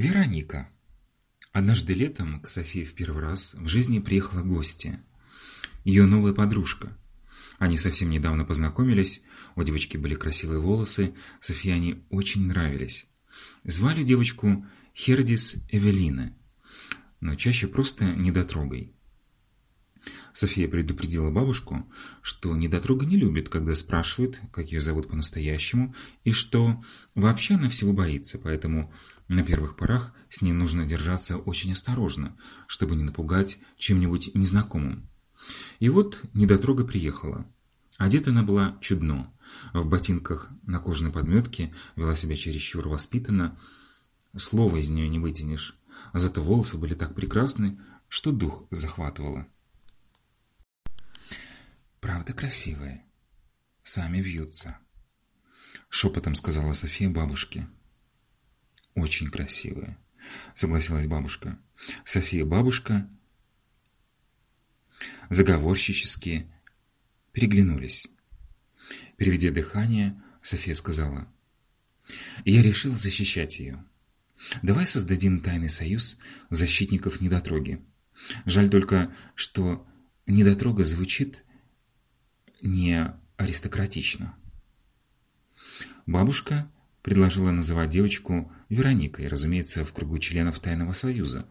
Вероника. Однажды летом к Софии в первый раз в жизни приехала гостья. Ее новая подружка. Они совсем недавно познакомились, у девочки были красивые волосы, Софии они очень нравились. Звали девочку Хердис Эвелина, но чаще просто недотрогой. София предупредила бабушку, что недотрога не любит, когда спрашивают, как ее зовут по-настоящему, и что вообще она всего боится, поэтому на первых порах с ней нужно держаться очень осторожно, чтобы не напугать чем-нибудь незнакомым. И вот недотрога приехала. Одета она была чудно. В ботинках на кожаной подметке вела себя чересчур воспитанно. Слова из нее не вытянешь. А зато волосы были так прекрасны, что дух захватывало. «Правда красивые. Сами вьются», — шепотом сказала София бабушке. «Очень красивая», — согласилась бабушка. София бабушка заговорщически переглянулись. Переведя дыхание, София сказала, «Я решила защищать ее. Давай создадим тайный союз защитников недотроги. Жаль только, что недотрога звучит не аристократично». Бабушка предложила называть девочку Вероникой, разумеется, в кругу членов Тайного Союза.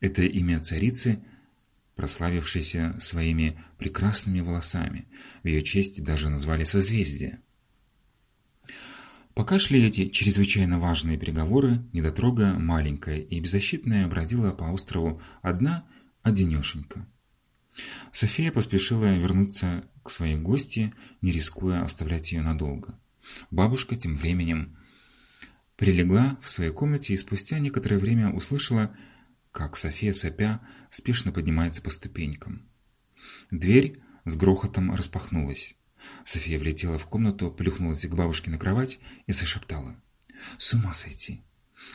Это имя царицы, прославившейся своими прекрасными волосами. В ее честь даже назвали созвездие. Пока шли эти чрезвычайно важные переговоры, недотрога, маленькая и беззащитная, бродила по острову одна одинешенька. София поспешила вернуться к своей гости, не рискуя оставлять ее надолго. Бабушка тем временем прилегла в своей комнате и спустя некоторое время услышала, как София, сопя, спешно поднимается по ступенькам. Дверь с грохотом распахнулась. София влетела в комнату, плюхнулась к бабушке на кровать и зашептала. «С ума сойти!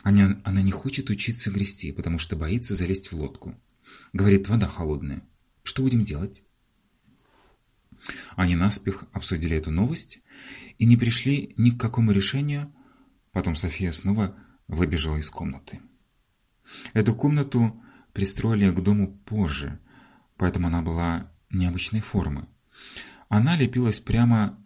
Она, она не хочет учиться грести, потому что боится залезть в лодку. Говорит, вода холодная. Что будем делать?» Они наспех обсудили эту новость и не пришли ни к какому решению. Потом София снова выбежала из комнаты. Эту комнату пристроили к дому позже, поэтому она была необычной формы. Она лепилась прямо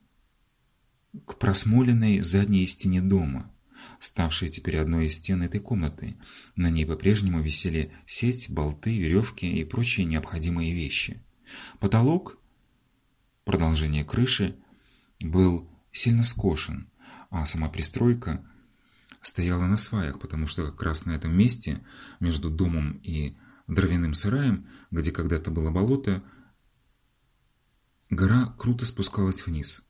к просмоленной задней стене дома, ставшей теперь одной из стен этой комнаты. На ней по-прежнему висели сеть, болты, веревки и прочие необходимые вещи. Потолок, продолжение крыши, был сильно скошен, а сама пристройка стояла на сваях, потому что как раз на этом месте, между домом и дровяным сараем, где когда-то было болото, гора круто спускалась вниз.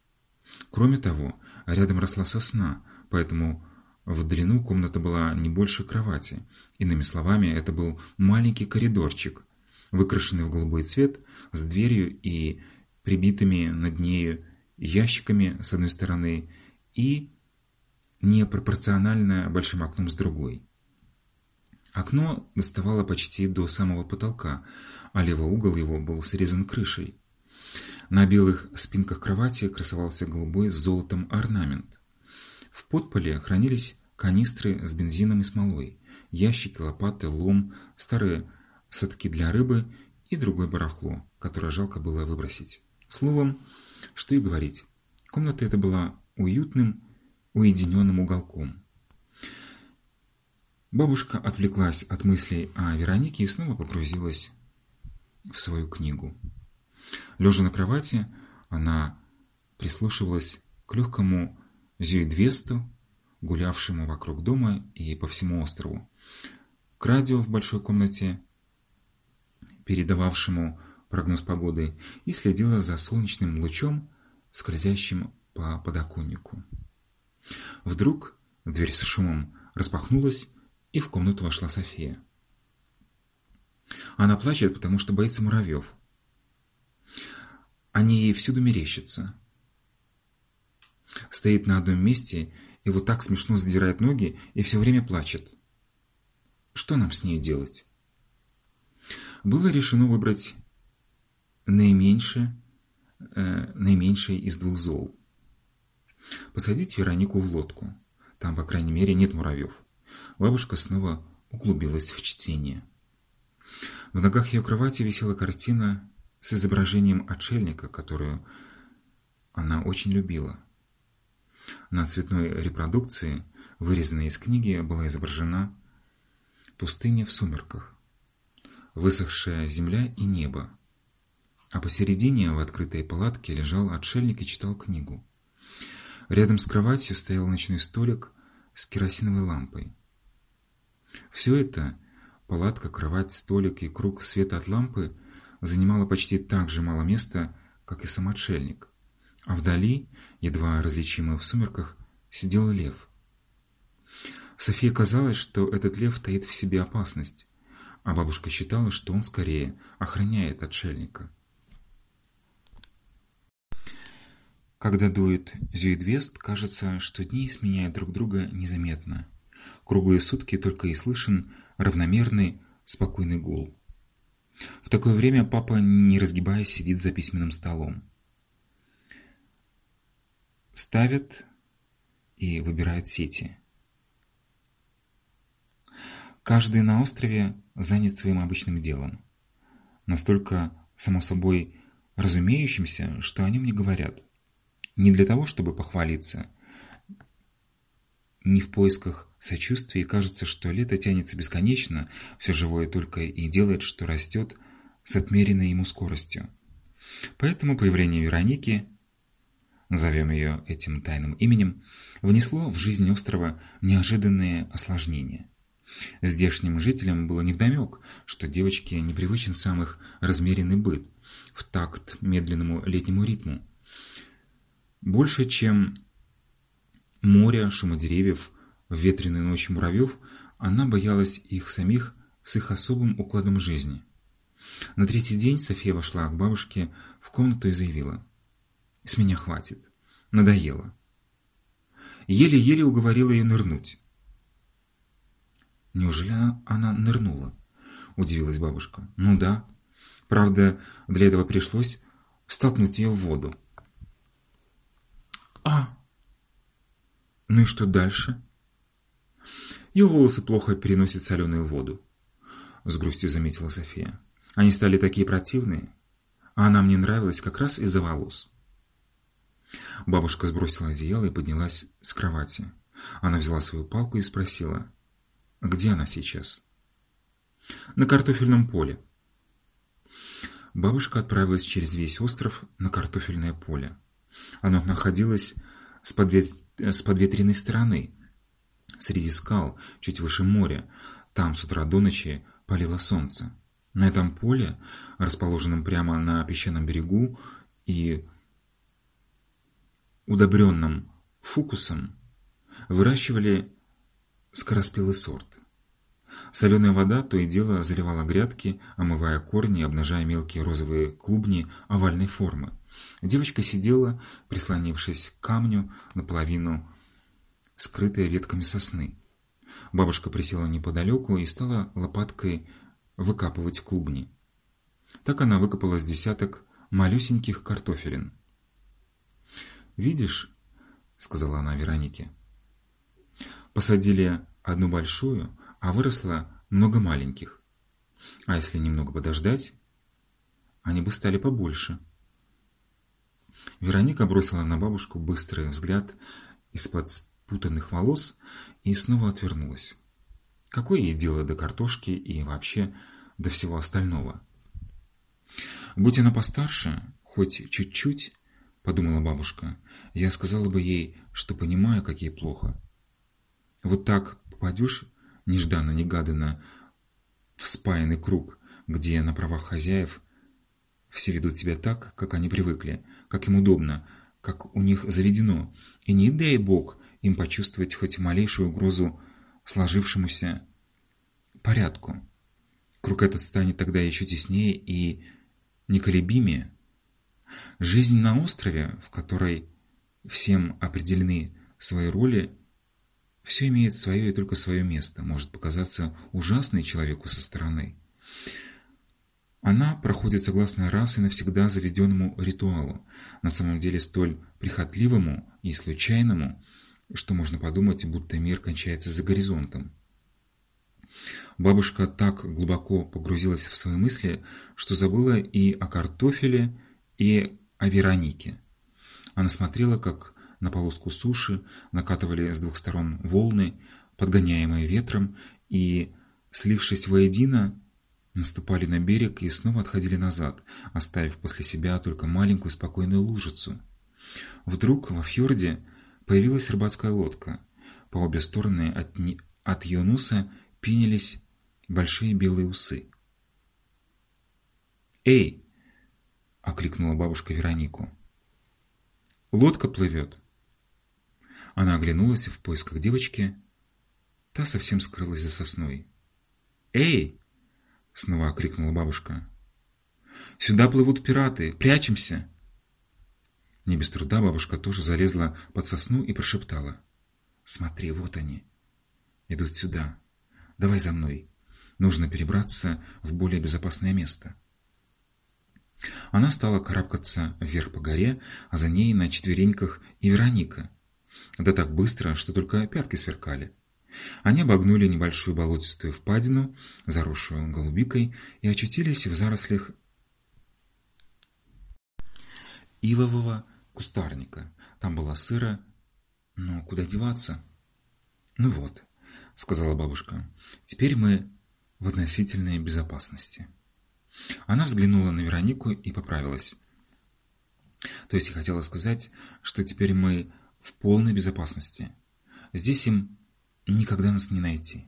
Кроме того, рядом росла сосна, поэтому в длину комната была не больше кровати. Иными словами, это был маленький коридорчик, выкрашенный в голубой цвет, с дверью и прибитыми над нею ящиками с одной стороны и непропорционально большим окном с другой. Окно доставало почти до самого потолка, а левый угол его был срезан крышей. На белых спинках кровати красовался голубой с золотом орнамент. В подполе хранились канистры с бензином и смолой, ящики, лопаты, лом, старые садки для рыбы и другое барахло, которое жалко было выбросить. Словом, что и говорить, комната эта была уютным, уединенным уголком. Бабушка отвлеклась от мыслей о Веронике и снова погрузилась в свою книгу. Лежа на кровати, она прислушивалась к легкому зюидвесту, гулявшему вокруг дома и по всему острову, к радио в большой комнате, передававшему прогноз погоды, и следила за солнечным лучом, скользящим по подоконнику. Вдруг дверь с шумом распахнулась, и в комнату вошла София. Она плачет, потому что боится муравьев. Они ей всюду мерещатся. Стоит на одном месте и вот так смешно задирает ноги и все время плачет. Что нам с ней делать? Было решено выбрать наименьшее, э, наименьшее из двух зол. Посадить Веронику в лодку. Там, по крайней мере, нет муравьев. бабушка снова углубилась в чтение. В ногах ее кровати висела картина с изображением отшельника, которую она очень любила. На цветной репродукции, вырезанной из книги, была изображена пустыня в сумерках, высохшая земля и небо, а посередине в открытой палатке лежал отшельник и читал книгу. Рядом с кроватью стоял ночной столик с керосиновой лампой. Все это – палатка, кровать, столик и круг света от лампы – занимало почти так же мало места, как и сам отшельник. А вдали, едва различимый в сумерках, сидел лев. Софии казалось, что этот лев таит в себе опасность, а бабушка считала, что он скорее охраняет отшельника. Когда дует зюидвест, кажется, что дни сменяют друг друга незаметно. Круглые сутки только и слышен равномерный, спокойный гул. В такое время папа, не разгибаясь, сидит за письменным столом. Ставят и выбирают сети. Каждый на острове занят своим обычным делом. Настолько, само собой, разумеющимся, что о нем не говорят. Не для того, чтобы похвалиться. Не в поисках сочувствия, кажется, что лето тянется бесконечно, все живое только и делает, что растет с отмеренной ему скоростью. Поэтому появление Вероники, назовем ее этим тайным именем, внесло в жизнь острова неожиданные осложнения. Здешним жителям было невдомек, что девочке непривычен сам их размеренный быт, в такт медленному летнему ритму. Больше, чем море, шума деревьев, в ветреную ночь муравьев, она боялась их самих с их особым укладом жизни. На третий день София вошла к бабушке в комнату и заявила. «С меня хватит. Надоело». Еле-еле уговорила ее нырнуть. «Неужели она нырнула?» – удивилась бабушка. «Ну да. Правда, для этого пришлось столкнуть ее в воду». А. Ну и что дальше? Ее волосы плохо переносят соленую воду. С грустью заметила София. Они стали такие противные. А она мне нравилась как раз из-за волос. Бабушка сбросила одеяло и поднялась с кровати. Она взяла свою палку и спросила, где она сейчас? На картофельном поле. Бабушка отправилась через весь остров на картофельное поле. Оно находилось с, подвет... с подветренной стороны, среди скал, чуть выше моря. Там с утра до ночи палило солнце. На этом поле, расположенном прямо на песчаном берегу и удобренном фукусом, выращивали скороспелый сорт. Соленая вода то и дело заливала грядки, омывая корни и обнажая мелкие розовые клубни овальной формы. Девочка сидела, прислонившись к камню, наполовину скрытая ветками сосны. Бабушка присела неподалеку и стала лопаткой выкапывать клубни. Так она выкопала с десяток малюсеньких картофелин. «Видишь», — сказала она Веронике, — «посадили одну большую, а выросло много маленьких. А если немного подождать, они бы стали побольше». Вероника бросила на бабушку быстрый взгляд из-под спутанных волос и снова отвернулась. Какое ей дело до картошки и вообще до всего остального? Будь она постарше, хоть чуть-чуть, подумала бабушка, я сказала бы ей, что понимаю, как ей плохо. Вот так попадешь нежданно-негаданно в спаянный круг, где на правах хозяев все ведут себя так, как они привыкли, как им удобно, как у них заведено, и не дай Бог им почувствовать хоть малейшую угрозу сложившемуся порядку. Круг этот станет тогда еще теснее и неколебимее. Жизнь на острове, в которой всем определены свои роли, все имеет свое и только свое место, может показаться ужасной человеку со стороны. Она проходит согласно раз и навсегда заведенному ритуалу, на самом деле столь прихотливому и случайному, что можно подумать, будто мир кончается за горизонтом. Бабушка так глубоко погрузилась в свои мысли, что забыла и о картофеле, и о Веронике. Она смотрела, как на полоску суши накатывали с двух сторон волны, подгоняемые ветром, и, слившись воедино, наступали на берег и снова отходили назад, оставив после себя только маленькую спокойную лужицу. Вдруг во фьорде появилась рыбацкая лодка. По обе стороны от, от ее носа пенились большие белые усы. «Эй!» — окликнула бабушка Веронику. «Лодка плывет!» Она оглянулась в поисках девочки. Та совсем скрылась за сосной. «Эй!» — снова окликнула бабушка. «Сюда плывут пираты! Прячемся!» Не без труда бабушка тоже залезла под сосну и прошептала. «Смотри, вот они. Идут сюда. Давай за мной. Нужно перебраться в более безопасное место». Она стала карабкаться вверх по горе, а за ней на четвереньках и Вероника. Да так быстро, что только пятки сверкали. Они обогнули небольшую болотистую впадину, заросшую голубикой, и очутились в зарослях ивового кустарника. Там была сыро, но куда деваться? Ну вот, сказала бабушка, теперь мы в относительной безопасности. Она взглянула на Веронику и поправилась. То есть я хотела сказать, что теперь мы в полной безопасности. Здесь им никогда нас не найти.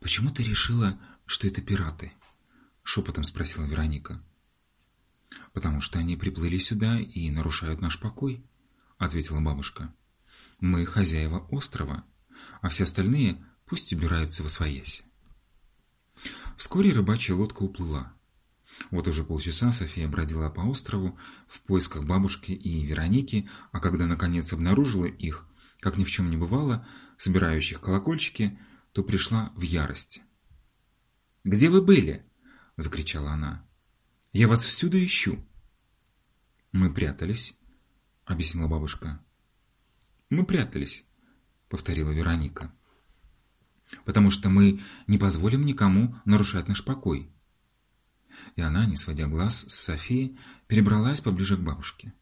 «Почему ты решила, что это пираты?» — шепотом спросила Вероника. «Потому что они приплыли сюда и нарушают наш покой», — ответила бабушка. «Мы хозяева острова, а все остальные пусть убираются во своясь». Вскоре рыбачья лодка уплыла. Вот уже полчаса София бродила по острову в поисках бабушки и Вероники, а когда наконец обнаружила их, как ни в чем не бывало, собирающих колокольчики, то пришла в ярость. «Где вы были?» – закричала она. «Я вас всюду ищу». «Мы прятались», – объяснила бабушка. «Мы прятались», – повторила Вероника. «Потому что мы не позволим никому нарушать наш покой», и она, не сводя глаз с Софии, перебралась поближе к бабушке.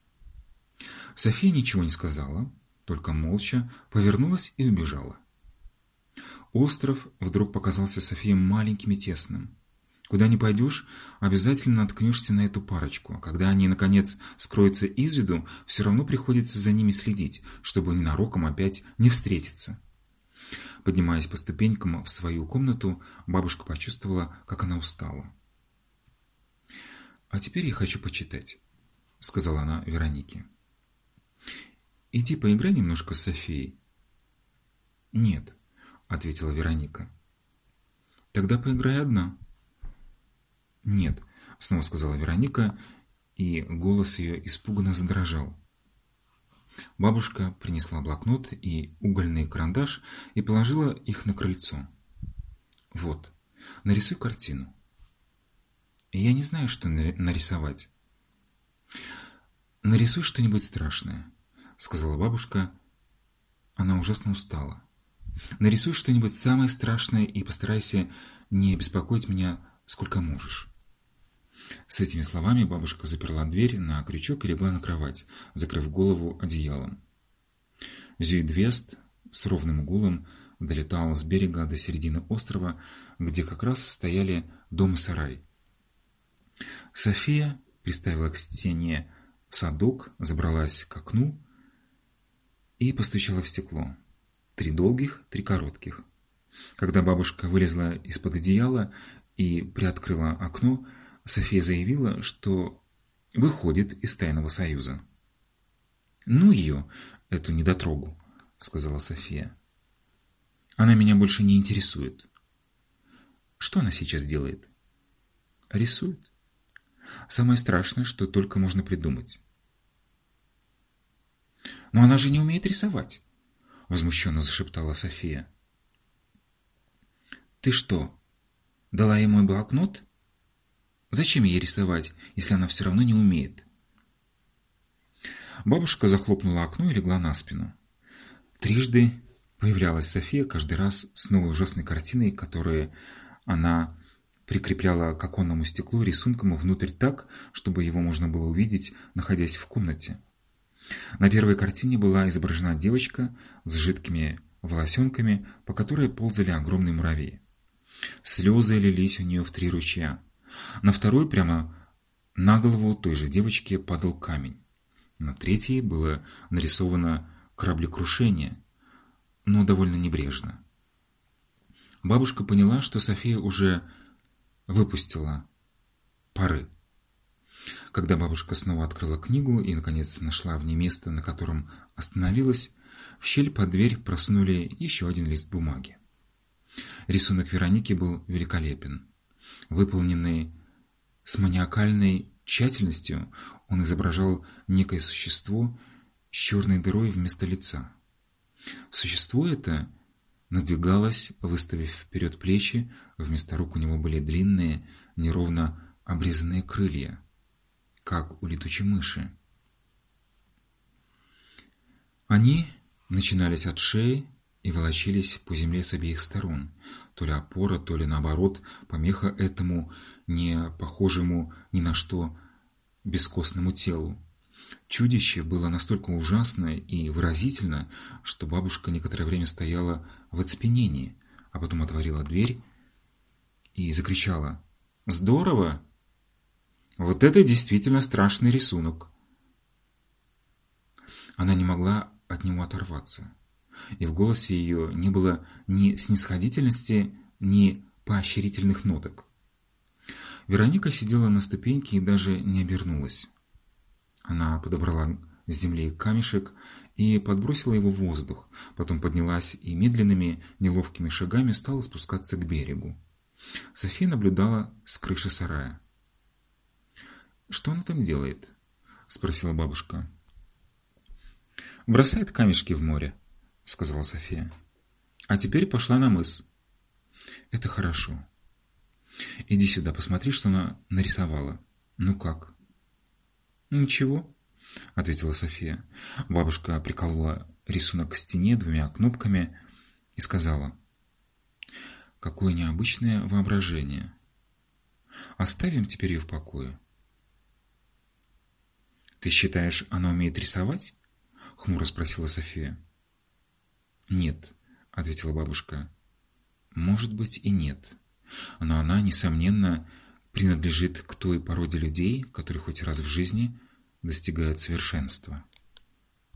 София ничего не сказала, только молча повернулась и убежала. Остров вдруг показался Софии маленьким и тесным. Куда ни пойдешь, обязательно наткнешься на эту парочку. Когда они, наконец, скроются из виду, все равно приходится за ними следить, чтобы ненароком опять не встретиться. Поднимаясь по ступенькам в свою комнату, бабушка почувствовала, как она устала. «А теперь я хочу почитать», — сказала она Веронике. «Иди поиграй немножко с Софией». «Нет», — ответила Вероника. «Тогда поиграй одна». «Нет», — снова сказала Вероника, и голос ее испуганно задрожал. Бабушка принесла блокнот и угольный карандаш и положила их на крыльцо. «Вот, нарисуй картину». Я не знаю, что нарисовать. Нарисуй что-нибудь страшное, сказала бабушка. Она ужасно устала. Нарисуй что-нибудь самое страшное и постарайся не беспокоить меня сколько можешь. С этими словами бабушка заперла дверь на крючок и легла на кровать, закрыв голову одеялом. Зюидвест с ровным гулом долетал с берега до середины острова, где как раз стояли дом и сарай. София приставила к стене садок, забралась к окну и постучала в стекло. Три долгих, три коротких. Когда бабушка вылезла из-под одеяла и приоткрыла окно, София заявила, что выходит из тайного союза. «Ну ее, эту недотрогу», — сказала София. «Она меня больше не интересует». «Что она сейчас делает?» «Рисует». Самое страшное, что только можно придумать. «Но она же не умеет рисовать!» — возмущенно зашептала София. «Ты что, дала ей мой блокнот? Зачем ей рисовать, если она все равно не умеет?» Бабушка захлопнула окно и легла на спину. Трижды появлялась София каждый раз с новой ужасной картиной, которую она прикрепляла к оконному стеклу рисунком внутрь так, чтобы его можно было увидеть, находясь в комнате. На первой картине была изображена девочка с жидкими волосенками, по которой ползали огромные муравьи. Слезы лились у нее в три ручья. На второй прямо на голову той же девочки падал камень. На третьей было нарисовано кораблекрушение, но довольно небрежно. Бабушка поняла, что София уже выпустила пары. Когда бабушка снова открыла книгу и, наконец, нашла в ней место, на котором остановилась, в щель под дверь просунули еще один лист бумаги. Рисунок Вероники был великолепен. Выполненный с маниакальной тщательностью, он изображал некое существо с черной дырой вместо лица. Существо это надвигалось, выставив вперед плечи, вместо рук у него были длинные, неровно обрезанные крылья, как у летучей мыши. Они начинались от шеи и волочились по земле с обеих сторон, то ли опора, то ли наоборот, помеха этому не похожему ни на что бескостному телу. Чудище было настолько ужасно и выразительно, что бабушка некоторое время стояла в оцепенении, а потом отворила дверь и закричала «Здорово! Вот это действительно страшный рисунок!» Она не могла от него оторваться, и в голосе ее не было ни снисходительности, ни поощрительных ноток. Вероника сидела на ступеньке и даже не обернулась. Она подобрала с земли камешек и подбросила его в воздух, потом поднялась и медленными, неловкими шагами стала спускаться к берегу. София наблюдала с крыши сарая. «Что она там делает?» – спросила бабушка. «Бросает камешки в море», – сказала София. «А теперь пошла на мыс». «Это хорошо. Иди сюда, посмотри, что она нарисовала. Ну как?» «Ничего», — ответила София. Бабушка приколола рисунок к стене двумя кнопками и сказала. «Какое необычное воображение. Оставим теперь ее в покое». «Ты считаешь, она умеет рисовать?» — хмуро спросила София. «Нет», — ответила бабушка. «Может быть и нет. Но она, несомненно, принадлежит к той породе людей, которые хоть раз в жизни достигают совершенства.